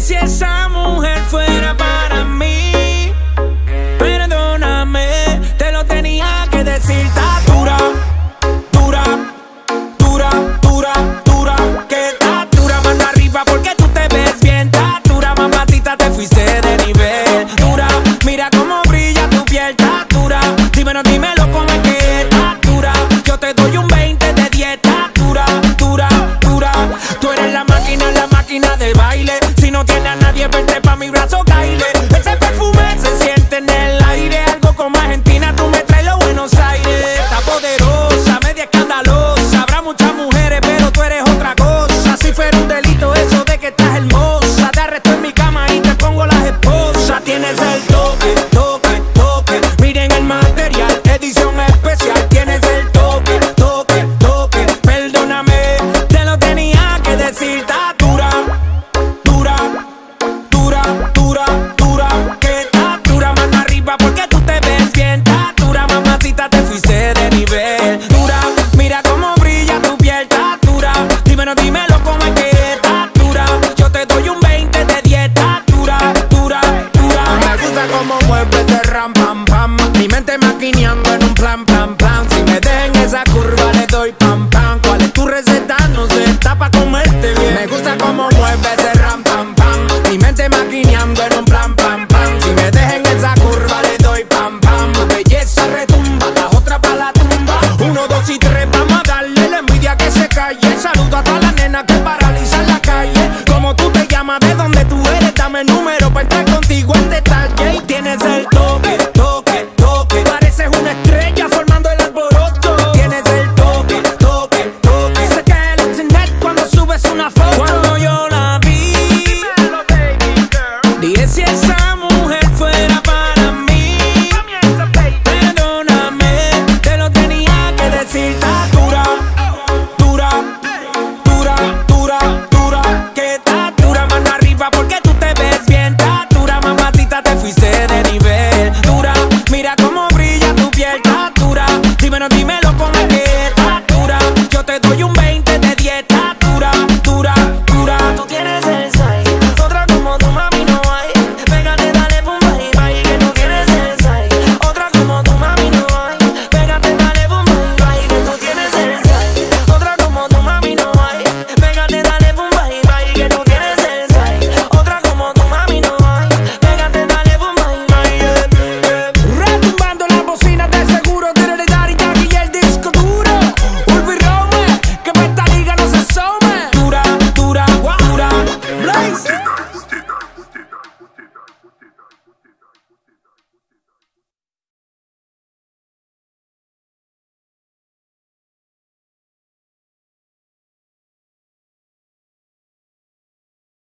si esa mujer fuera para mí, perdóname, te lo tenía que decir. Está dura, dura, dura, dura, dura. Que está dura, mano arriba porque tú te ves bien. Está dura, mamacita, te fuiste de nivel. Dura, mira cómo soy so. mueve ese ram pam pam. Mi mente maquineando en un plan plan plan. Si me dejen esa curva le doy pam pam. ¿Cuál es tu receta? No se está pa comerte bien. Me gusta cómo mueve ese ram pam pam. Mi mente maquineando en un plan plan plan. Si me dejen esa curva le doy pam pam. Belleza retumba, las otras pa la tumba. Uno, dos y tres, vamos a darle la envidia que se calle. Saludo a toda la nena que paraliza en la calle. Como tú te llamas, de dónde tú eres, dame el número para estar contigo en detalle.